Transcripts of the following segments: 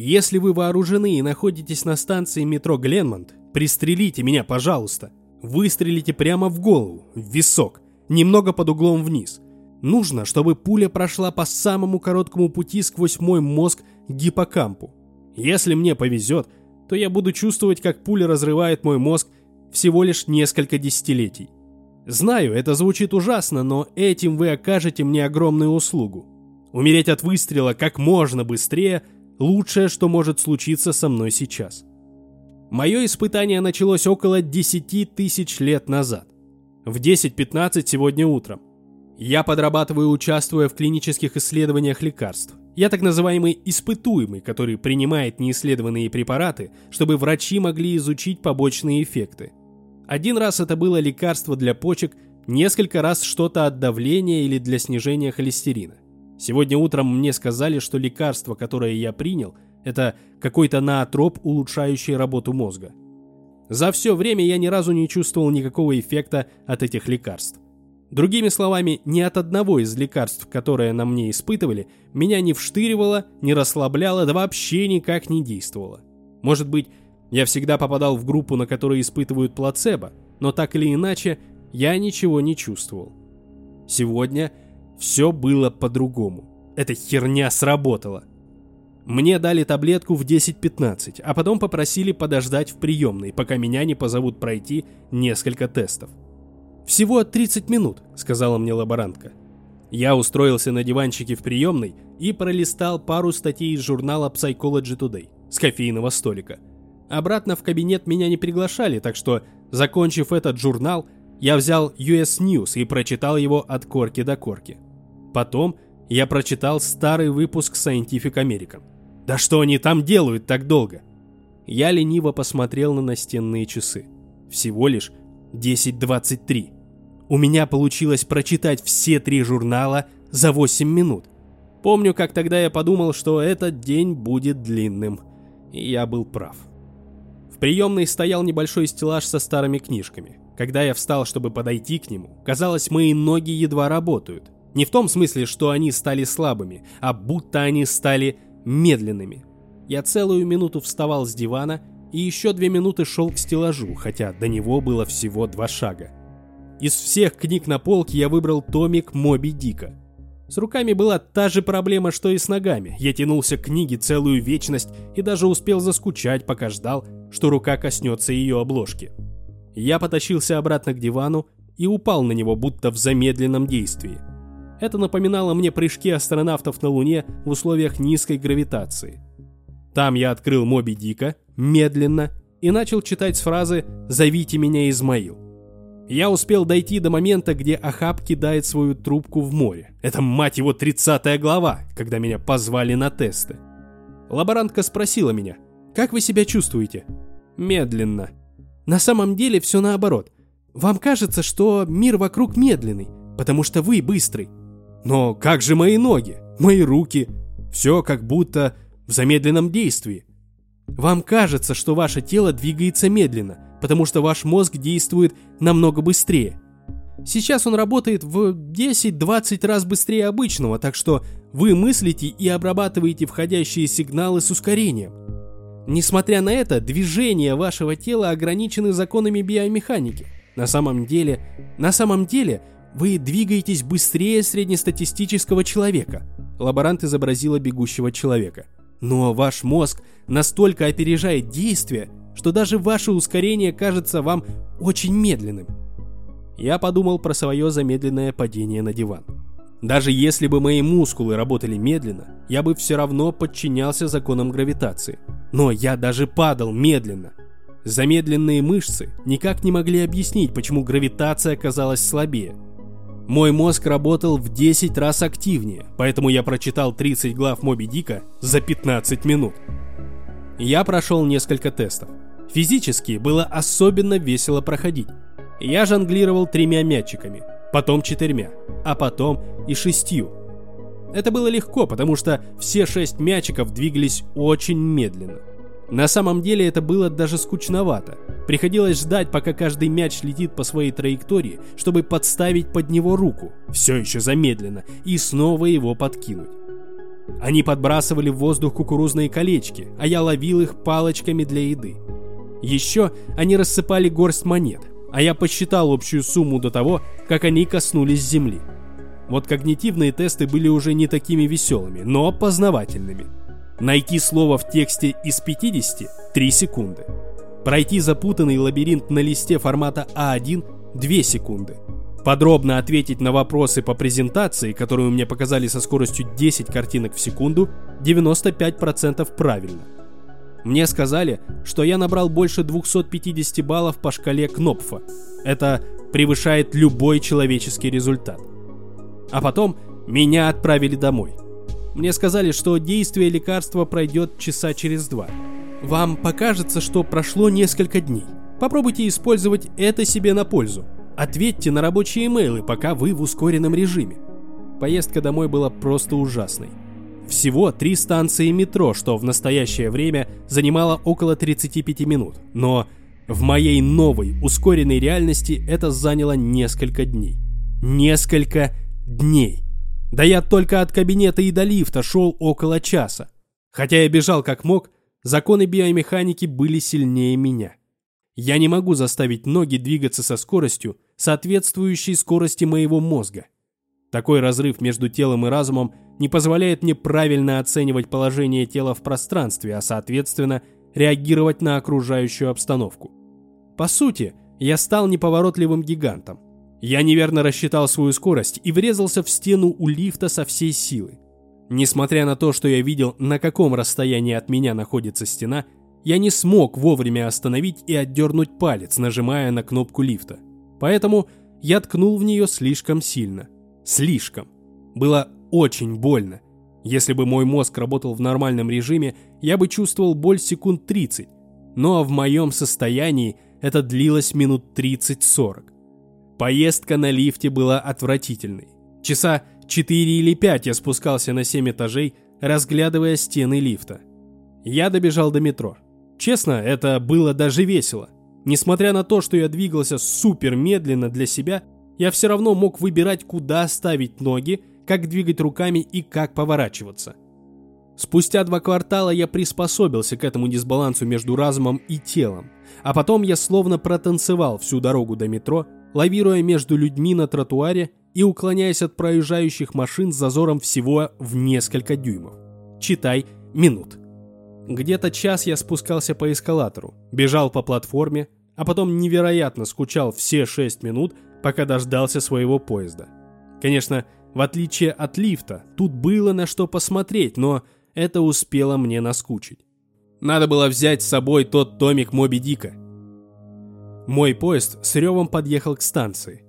Если вы вооружены и находитесь на станции метро Гленмонт, пристрелите меня, пожалуйста. Выстрелите прямо в голову, в висок, немного под углом вниз. Нужно, чтобы пуля прошла по самому короткому пути сквозь мой мозг к гиппокампу. Если мне повезет, то я буду чувствовать, как пуля разрывает мой мозг всего лишь несколько десятилетий. Знаю, это звучит ужасно, но этим вы окажете мне огромную услугу. Умереть от выстрела как можно быстрее – лучшее, что может случиться со мной сейчас. Мое испытание началось около 10 тысяч лет назад. В 10.15 сегодня утром. Я подрабатываю, участвуя в клинических исследованиях лекарств. Я так называемый испытуемый, который принимает неисследованные препараты, чтобы врачи могли изучить побочные эффекты. Один раз это было лекарство для почек, несколько раз что-то от давления или для снижения холестерина. Сегодня утром мне сказали, что лекарство, которое я принял, это какой-то наотроп, улучшающий работу мозга. За все время я ни разу не чувствовал никакого эффекта от этих лекарств. Другими словами, ни от одного из лекарств, которые на мне испытывали, меня не вштыривало, не расслабляло, да вообще никак не действовало. Может быть, я всегда попадал в группу, на которой испытывают плацебо, но так или иначе, я ничего не чувствовал. Сегодня все было по-другому. Эта херня сработала. Мне дали таблетку в 10-15, а потом попросили подождать в приемной, пока меня не позовут пройти несколько тестов. «Всего 30 минут», — сказала мне лаборантка. Я устроился на диванчике в приемной и пролистал пару статей из журнала Psychology Today с кофейного столика. Обратно в кабинет меня не приглашали, так что, закончив этот журнал, я взял US News и прочитал его от корки до корки. Потом я прочитал старый выпуск Scientific American. Да что они там делают так долго? Я лениво посмотрел на настенные часы. Всего лишь 10.23. У меня получилось прочитать все три журнала за 8 минут. Помню, как тогда я подумал, что этот день будет длинным. И я был прав. В приемной стоял небольшой стеллаж со старыми книжками. Когда я встал, чтобы подойти к нему, казалось, мои ноги едва работают. Не в том смысле, что они стали слабыми, а будто они стали медленными. Я целую минуту вставал с дивана и еще две минуты шел к стеллажу, хотя до него было всего два шага. Из всех книг на полке я выбрал томик Моби Дика. С руками была та же проблема, что и с ногами. Я тянулся к книге целую вечность и даже успел заскучать, пока ждал, что рука коснется ее обложки. Я потащился обратно к дивану и упал на него, будто в замедленном действии. Это напоминало мне прыжки астронавтов на Луне в условиях низкой гравитации. Там я открыл Моби Дика, медленно, и начал читать с фразы «Зовите меня Измаил». Я успел дойти до момента, где Ахаб кидает свою трубку в море. Это, мать его, 30 глава, когда меня позвали на тесты. Лаборантка спросила меня, «Как вы себя чувствуете?» Медленно. На самом деле все наоборот. Вам кажется, что мир вокруг медленный, потому что вы быстрый. Но как же мои ноги, мои руки? Все как будто в замедленном действии. Вам кажется, что ваше тело двигается медленно, потому что ваш мозг действует намного быстрее. Сейчас он работает в 10-20 раз быстрее обычного, так что вы мыслите и обрабатываете входящие сигналы с ускорением. Несмотря на это, движения вашего тела ограничены законами биомеханики. На самом деле, на самом деле, вы двигаетесь быстрее среднестатистического человека. Лаборант изобразила бегущего человека. Но ваш мозг настолько опережает действия, что даже ваше ускорение кажется вам очень медленным. Я подумал про свое замедленное падение на диван. Даже если бы мои мускулы работали медленно, я бы все равно подчинялся законам гравитации. Но я даже падал медленно. Замедленные мышцы никак не могли объяснить, почему гравитация оказалась слабее. Мой мозг работал в 10 раз активнее, поэтому я прочитал 30 глав Моби Дика за 15 минут. Я прошел несколько тестов. Физически было особенно весело проходить. Я жонглировал тремя мячиками, потом четырьмя, а потом и шестью. Это было легко, потому что все шесть мячиков двигались очень медленно. На самом деле это было даже скучновато. Приходилось ждать, пока каждый мяч летит по своей траектории, чтобы подставить под него руку, все еще замедленно, и снова его подкинуть. Они подбрасывали в воздух кукурузные колечки, а я ловил их палочками для еды. Еще они рассыпали горсть монет, а я посчитал общую сумму до того, как они коснулись земли. Вот когнитивные тесты были уже не такими веселыми, но познавательными. Найти слово в тексте из 50 – 3 секунды. Пройти запутанный лабиринт на листе формата А1 – 2 секунды. Подробно ответить на вопросы по презентации, которую мне показали со скоростью 10 картинок в секунду – 95% правильно. Мне сказали, что я набрал больше 250 баллов по шкале Кнопфа. Это превышает любой человеческий результат. А потом меня отправили домой. Мне сказали, что действие лекарства пройдет часа через два. Вам покажется, что прошло несколько дней. Попробуйте использовать это себе на пользу. Ответьте на рабочие имейлы, пока вы в ускоренном режиме. Поездка домой была просто ужасной. Всего три станции метро, что в настоящее время занимало около 35 минут. Но в моей новой, ускоренной реальности это заняло несколько дней. Несколько дней. Да я только от кабинета и до лифта шел около часа. Хотя я бежал как мог, законы биомеханики были сильнее меня. Я не могу заставить ноги двигаться со скоростью, соответствующей скорости моего мозга. Такой разрыв между телом и разумом не позволяет мне правильно оценивать положение тела в пространстве, а соответственно реагировать на окружающую обстановку. По сути, я стал неповоротливым гигантом. Я неверно рассчитал свою скорость и врезался в стену у лифта со всей силы. Несмотря на то, что я видел, на каком расстоянии от меня находится стена, я не смог вовремя остановить и отдернуть палец, нажимая на кнопку лифта. Поэтому я ткнул в нее слишком сильно. Слишком. Было очень больно. Если бы мой мозг работал в нормальном режиме, я бы чувствовал боль секунд 30. Но в моем состоянии это длилось минут 30-40. Поездка на лифте была отвратительной. Часа 4 или 5 я спускался на 7 этажей, разглядывая стены лифта. Я добежал до метро. Честно, это было даже весело. Несмотря на то, что я двигался супер медленно для себя, я все равно мог выбирать, куда ставить ноги, как двигать руками и как поворачиваться. Спустя два квартала я приспособился к этому дисбалансу между разумом и телом, а потом я словно протанцевал всю дорогу до метро, лавируя между людьми на тротуаре и уклоняясь от проезжающих машин с зазором всего в несколько дюймов. Читай минут. Где-то час я спускался по эскалатору, бежал по платформе, а потом невероятно скучал все шесть минут, пока дождался своего поезда. Конечно, в отличие от лифта, тут было на что посмотреть, но это успело мне наскучить. Надо было взять с собой тот томик Моби Дика – мой поезд с ревом подъехал к станции.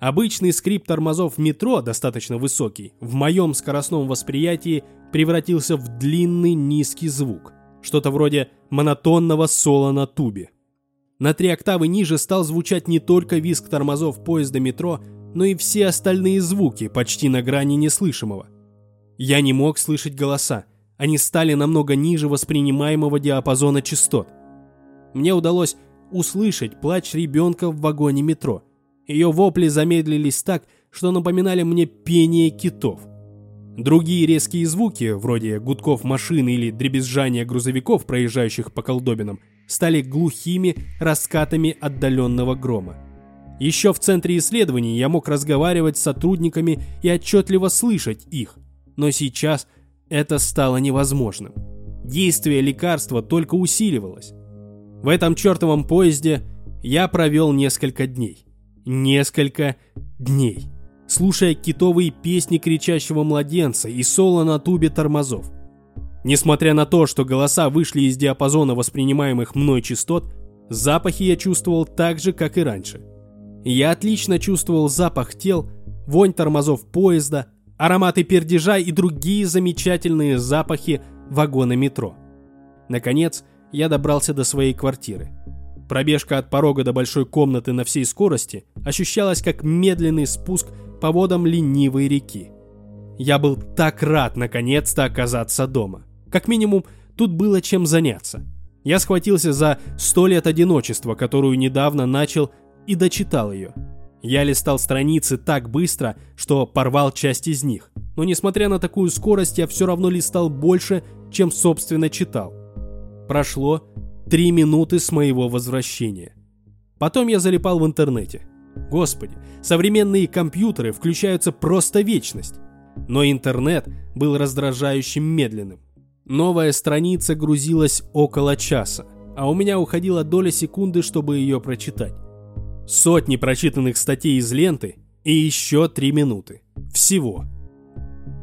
Обычный скрип тормозов метро, достаточно высокий, в моем скоростном восприятии превратился в длинный низкий звук. Что-то вроде монотонного соло на тубе. На три октавы ниже стал звучать не только визг тормозов поезда метро, но и все остальные звуки, почти на грани неслышимого. Я не мог слышать голоса, они стали намного ниже воспринимаемого диапазона частот. Мне удалось услышать плач ребенка в вагоне метро. Ее вопли замедлились так, что напоминали мне пение китов. Другие резкие звуки, вроде гудков машин или дребезжания грузовиков, проезжающих по колдобинам, стали глухими раскатами отдаленного грома. Еще в центре исследований я мог разговаривать с сотрудниками и отчетливо слышать их, но сейчас это стало невозможным. Действие лекарства только усиливалось. В этом чертовом поезде я провел несколько дней. Несколько дней. Слушая китовые песни кричащего младенца и соло на тубе тормозов. Несмотря на то, что голоса вышли из диапазона воспринимаемых мной частот, запахи я чувствовал так же, как и раньше. Я отлично чувствовал запах тел, вонь тормозов поезда, ароматы пердежа и другие замечательные запахи вагона метро. Наконец, я добрался до своей квартиры. Пробежка от порога до большой комнаты на всей скорости ощущалась как медленный спуск по водам ленивой реки. Я был так рад наконец-то оказаться дома. Как минимум, тут было чем заняться. Я схватился за «Сто лет одиночества», которую недавно начал и дочитал ее. Я листал страницы так быстро, что порвал часть из них. Но несмотря на такую скорость, я все равно листал больше, чем собственно читал. Прошло три минуты с моего возвращения. Потом я залипал в интернете. Господи, современные компьютеры включаются просто вечность. Но интернет был раздражающим медленным. Новая страница грузилась около часа, а у меня уходила доля секунды, чтобы ее прочитать. Сотни прочитанных статей из ленты и еще три минуты. Всего.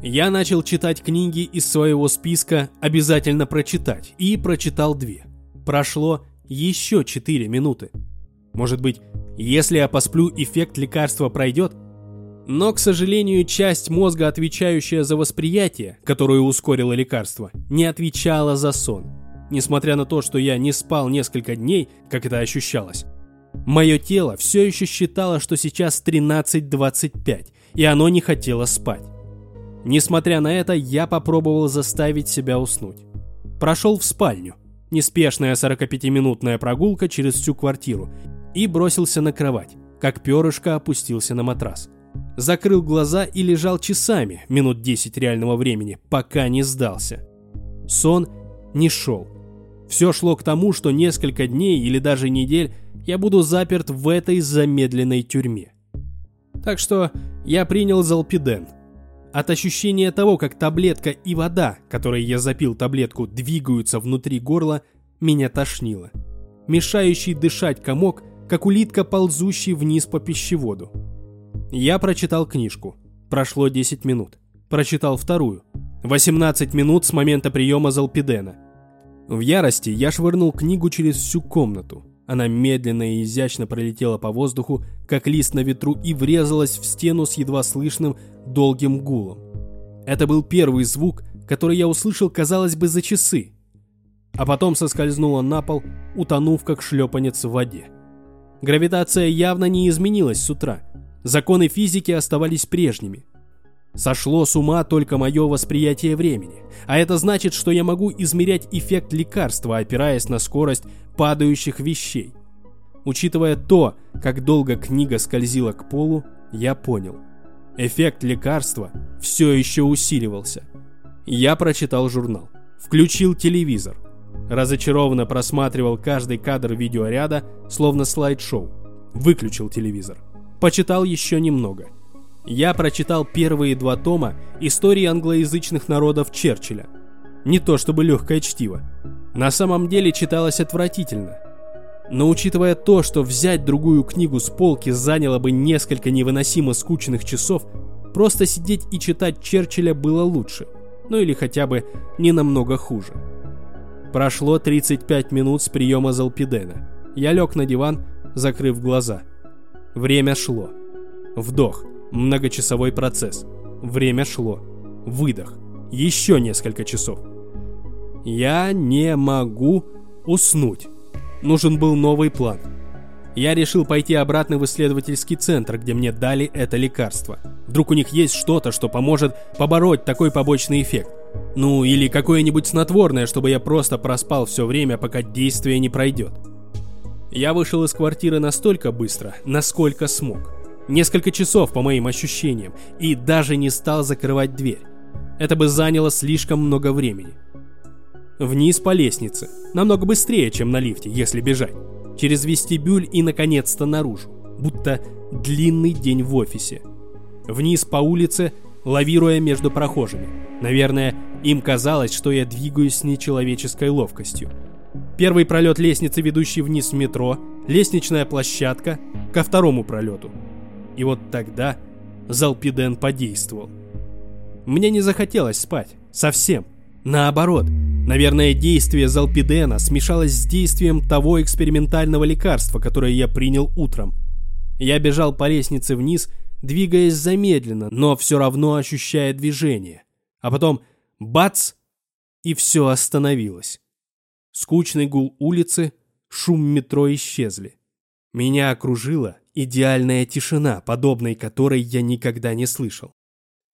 Я начал читать книги из своего списка «Обязательно прочитать» и прочитал две. Прошло еще четыре минуты. Может быть, если я посплю, эффект лекарства пройдет? Но, к сожалению, часть мозга, отвечающая за восприятие, которую ускорило лекарство, не отвечала за сон. Несмотря на то, что я не спал несколько дней, как это ощущалось, мое тело все еще считало, что сейчас 13.25, и оно не хотело спать. Несмотря на это, я попробовал заставить себя уснуть. Прошел в спальню, неспешная 45-минутная прогулка через всю квартиру, и бросился на кровать, как перышко опустился на матрас. Закрыл глаза и лежал часами, минут 10 реального времени, пока не сдался. Сон не шел. Все шло к тому, что несколько дней или даже недель я буду заперт в этой замедленной тюрьме. Так что я принял залпиден. От ощущения того, как таблетка и вода, которой я запил таблетку, двигаются внутри горла, меня тошнило. Мешающий дышать комок – как улитка, ползущий вниз по пищеводу. Я прочитал книжку. Прошло 10 минут. Прочитал вторую. 18 минут с момента приема залпидена. В ярости я швырнул книгу через всю комнату. Она медленно и изящно пролетела по воздуху, как лист на ветру, и врезалась в стену с едва слышным долгим гулом. Это был первый звук, который я услышал, казалось бы, за часы. А потом соскользнула на пол, утонув как шлепанец в воде. Гравитация явно не изменилась с утра. Законы физики оставались прежними. Сошло с ума только мое восприятие времени. А это значит, что я могу измерять эффект лекарства, опираясь на скорость падающих вещей. Учитывая то, как долго книга скользила к полу, я понял. Эффект лекарства все еще усиливался. Я прочитал журнал. Включил телевизор. Разочарованно просматривал каждый кадр видеоряда, словно слайд-шоу. Выключил телевизор. Почитал еще немного. Я прочитал первые два тома истории англоязычных народов Черчилля. Не то чтобы легкое чтиво. На самом деле читалось отвратительно. Но учитывая то, что взять другую книгу с полки заняло бы несколько невыносимо скучных часов, просто сидеть и читать Черчилля было лучше. Ну или хотя бы не намного хуже. Прошло 35 минут с приема залпидена. Я лег на диван, закрыв глаза. Время шло. Вдох. Многочасовой процесс. Время шло. Выдох. Еще несколько часов. Я не могу уснуть. Нужен был новый план. Я решил пойти обратно в исследовательский центр, где мне дали это лекарство. Вдруг у них есть что-то, что поможет побороть такой побочный эффект. Ну, или какое-нибудь снотворное, чтобы я просто проспал все время, пока действие не пройдет. Я вышел из квартиры настолько быстро, насколько смог. Несколько часов, по моим ощущениям, и даже не стал закрывать дверь. Это бы заняло слишком много времени. Вниз по лестнице, намного быстрее, чем на лифте, если бежать. Через вестибюль и, наконец-то, наружу. Будто длинный день в офисе. Вниз по улице, лавируя между прохожими. Наверное, им казалось, что я двигаюсь с нечеловеческой ловкостью. Первый пролет лестницы, ведущий вниз в метро, лестничная площадка, ко второму пролету. И вот тогда Залпиден подействовал. Мне не захотелось спать. Совсем. Наоборот. Наверное, действие Залпидена смешалось с действием того экспериментального лекарства, которое я принял утром. Я бежал по лестнице вниз, двигаясь замедленно, но все равно ощущая движение. А потом бац, и все остановилось. Скучный гул улицы, шум метро исчезли. Меня окружила идеальная тишина, подобной которой я никогда не слышал.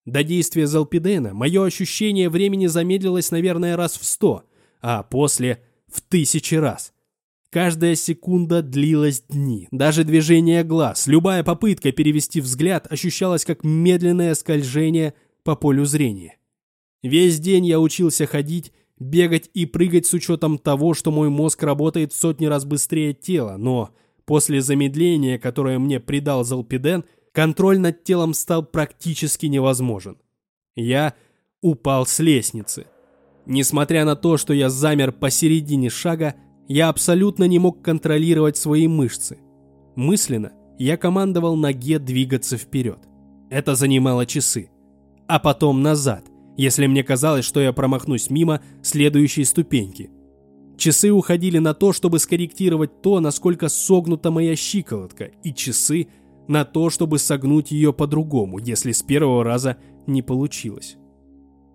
До действия Залпидена мое ощущение времени замедлилось, наверное, раз в сто, а после — в тысячи раз. Каждая секунда длилась дни. Даже движение глаз, любая попытка перевести взгляд ощущалась как медленное скольжение по полю зрения. Весь день я учился ходить, бегать и прыгать с учетом того, что мой мозг работает в сотни раз быстрее тела, но после замедления, которое мне придал Залпиден, контроль над телом стал практически невозможен. Я упал с лестницы. Несмотря на то, что я замер посередине шага, я абсолютно не мог контролировать свои мышцы. Мысленно я командовал ноге двигаться вперед. Это занимало часы. А потом назад, если мне казалось, что я промахнусь мимо следующей ступеньки. Часы уходили на то, чтобы скорректировать то, насколько согнута моя щиколотка, и часы на то, чтобы согнуть ее по-другому, если с первого раза не получилось.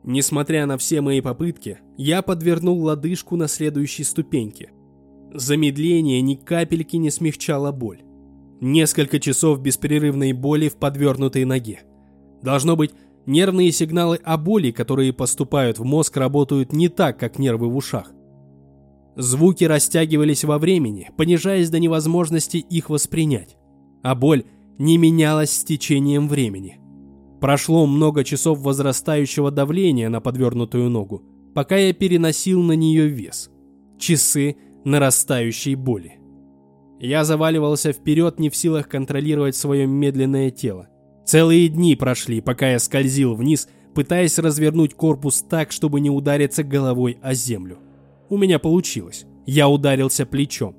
Несмотря на все мои попытки, я подвернул лодыжку на следующей ступеньке. Замедление ни капельки не смягчало боль. Несколько часов беспрерывной боли в подвернутой ноге. Должно быть, нервные сигналы о боли, которые поступают в мозг, работают не так, как нервы в ушах. Звуки растягивались во времени, понижаясь до невозможности их воспринять. А боль не менялась с течением времени. Прошло много часов возрастающего давления на подвернутую ногу, пока я переносил на нее вес. Часы нарастающей боли. Я заваливался вперед, не в силах контролировать свое медленное тело. Целые дни прошли, пока я скользил вниз, пытаясь развернуть корпус так, чтобы не удариться головой о землю. У меня получилось. Я ударился плечом.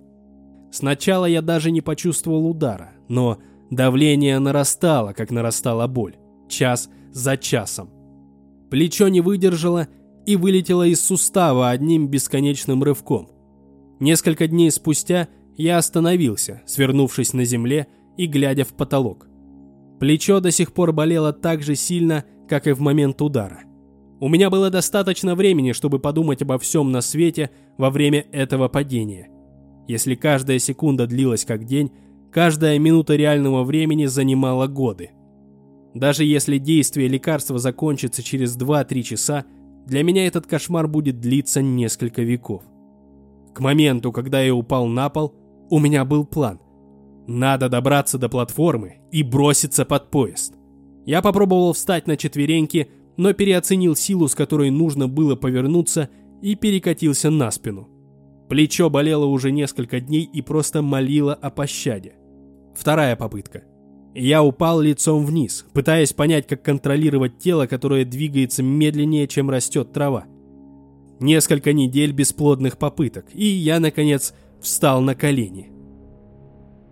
Сначала я даже не почувствовал удара, но давление нарастало, как нарастала боль. Час за часом. Плечо не выдержало и вылетело из сустава одним бесконечным рывком. Несколько дней спустя я остановился, свернувшись на земле и глядя в потолок. Плечо до сих пор болело так же сильно, как и в момент удара. У меня было достаточно времени, чтобы подумать обо всем на свете во время этого падения. Если каждая секунда длилась как день, каждая минута реального времени занимала годы. Даже если действие лекарства закончится через 2-3 часа, для меня этот кошмар будет длиться несколько веков. К моменту, когда я упал на пол, у меня был план. Надо добраться до платформы и броситься под поезд. Я попробовал встать на четвереньки, но переоценил силу, с которой нужно было повернуться, и перекатился на спину. Плечо болело уже несколько дней и просто молило о пощаде. Вторая попытка. Я упал лицом вниз, пытаясь понять, как контролировать тело, которое двигается медленнее, чем растет трава. Несколько недель бесплодных попыток, и я, наконец, встал на колени.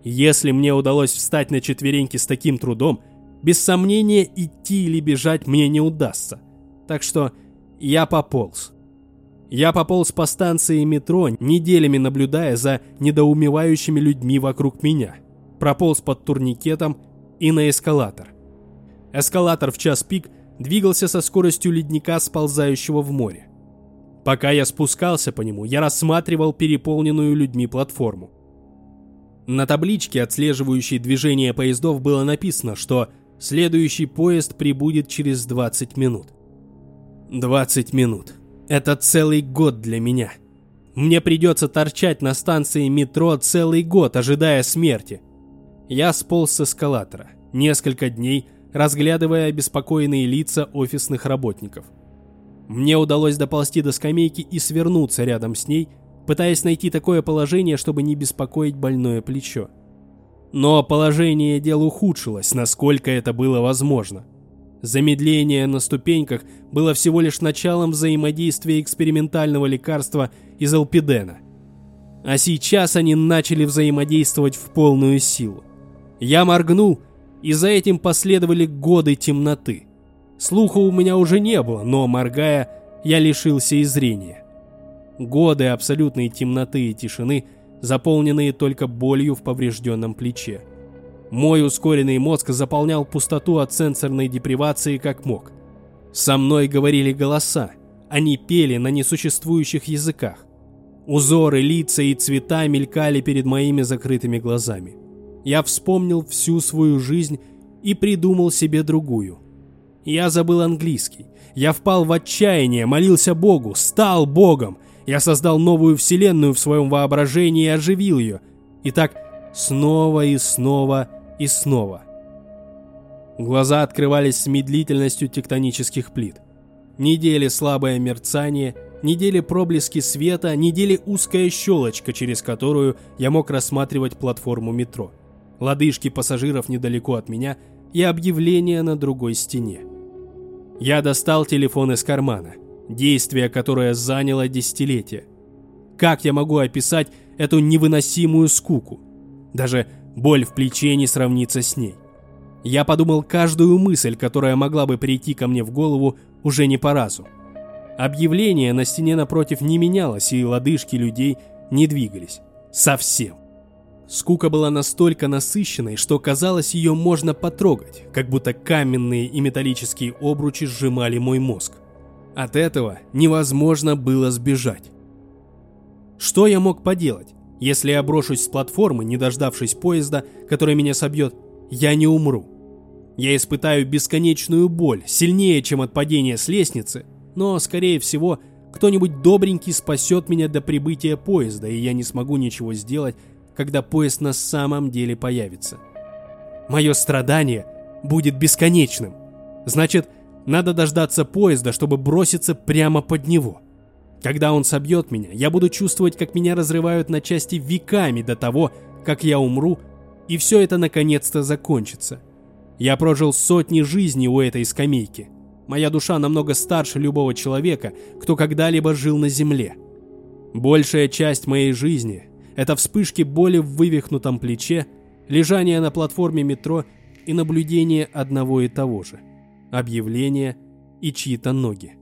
Если мне удалось встать на четвереньки с таким трудом, без сомнения идти или бежать мне не удастся. Так что я пополз. Я пополз по станции метро, неделями наблюдая за недоумевающими людьми вокруг меня. Прополз под турникетом и на эскалатор. Эскалатор в час пик двигался со скоростью ледника, сползающего в море. Пока я спускался по нему, я рассматривал переполненную людьми платформу. На табличке, отслеживающей движение поездов, было написано, что следующий поезд прибудет через 20 минут. 20 минут. Это целый год для меня. Мне придется торчать на станции метро целый год, ожидая смерти. Я сполз с эскалатора. Несколько дней, разглядывая обеспокоенные лица офисных работников. Мне удалось доползти до скамейки и свернуться рядом с ней, пытаясь найти такое положение, чтобы не беспокоить больное плечо. Но положение дел ухудшилось, насколько это было возможно. Замедление на ступеньках было всего лишь началом взаимодействия экспериментального лекарства из алпидена. А сейчас они начали взаимодействовать в полную силу. Я моргнул, и за этим последовали годы темноты. Слуха у меня уже не было, но, моргая, я лишился и зрения. Годы абсолютной темноты и тишины, заполненные только болью в поврежденном плече. Мой ускоренный мозг заполнял пустоту от сенсорной депривации как мог. Со мной говорили голоса, они пели на несуществующих языках. Узоры, лица и цвета мелькали перед моими закрытыми глазами. Я вспомнил всю свою жизнь и придумал себе другую – я забыл английский. Я впал в отчаяние, молился Богу, стал Богом. Я создал новую вселенную в своем воображении и оживил ее. И так снова и снова и снова. Глаза открывались с медлительностью тектонических плит. Недели слабое мерцание, недели проблески света, недели узкая щелочка, через которую я мог рассматривать платформу метро. Лодыжки пассажиров недалеко от меня и объявление на другой стене. Я достал телефон из кармана, действие которое заняло десятилетия. Как я могу описать эту невыносимую скуку? Даже боль в плече не сравнится с ней. Я подумал каждую мысль, которая могла бы прийти ко мне в голову уже не по разу. Объявление на стене напротив не менялось, и лодыжки людей не двигались. Совсем. Скука была настолько насыщенной, что казалось, ее можно потрогать, как будто каменные и металлические обручи сжимали мой мозг. От этого невозможно было сбежать. Что я мог поделать, если я брошусь с платформы, не дождавшись поезда, который меня собьет, я не умру. Я испытаю бесконечную боль, сильнее, чем от падения с лестницы, но, скорее всего, кто-нибудь добренький спасет меня до прибытия поезда, и я не смогу ничего сделать, когда поезд на самом деле появится. Мое страдание будет бесконечным. Значит, надо дождаться поезда, чтобы броситься прямо под него. Когда он собьет меня, я буду чувствовать, как меня разрывают на части веками до того, как я умру, и все это наконец-то закончится. Я прожил сотни жизней у этой скамейки. Моя душа намного старше любого человека, кто когда-либо жил на земле. Большая часть моей жизни – это вспышки боли в вывихнутом плече, лежание на платформе метро и наблюдение одного и того же – объявления и чьи-то ноги.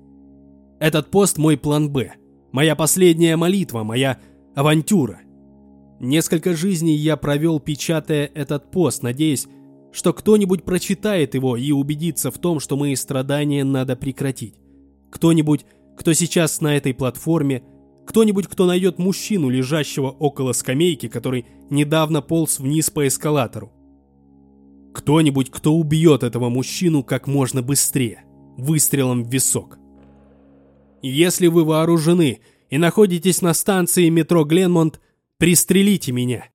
Этот пост – мой план «Б», моя последняя молитва, моя авантюра. Несколько жизней я провел, печатая этот пост, надеясь, что кто-нибудь прочитает его и убедится в том, что мои страдания надо прекратить. Кто-нибудь, кто сейчас на этой платформе, кто-нибудь, кто найдет мужчину, лежащего около скамейки, который недавно полз вниз по эскалатору. Кто-нибудь, кто убьет этого мужчину как можно быстрее, выстрелом в висок. Если вы вооружены и находитесь на станции метро Гленмонт, пристрелите меня.